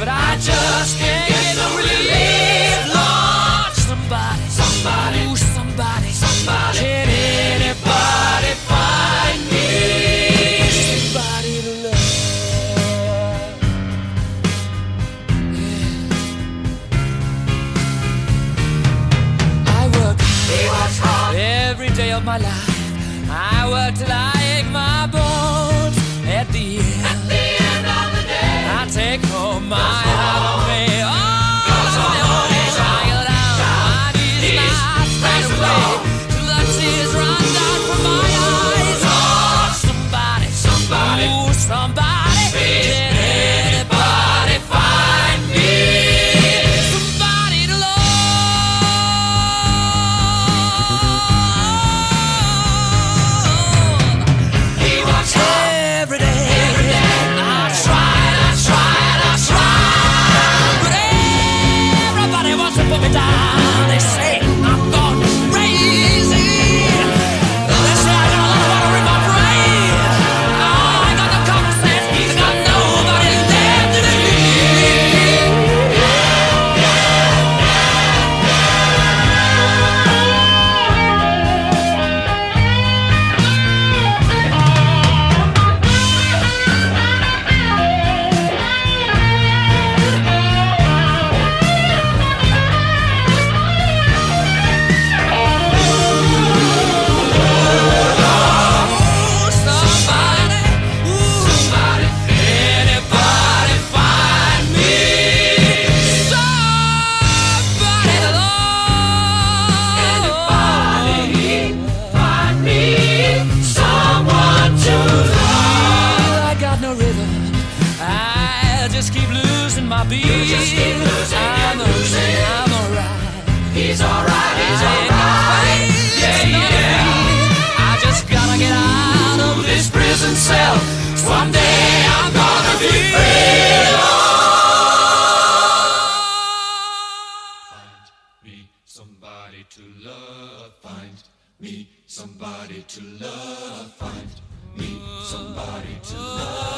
but I just can't get no relief. Lord, somebody, Somebody. ooh, somebody, Somebody. can anybody find me somebody to love? Yeah. I work He was hard. every day of my life. I work till I ache my bones. My beat. just keep losing, I'm you're losing. I'm alright. He's alright, he's alright. Yeah, yeah. I just gotta get out of this prison cell. Someday I'm gonna be free. Find me somebody to love. Find me somebody to love. Find me somebody to love.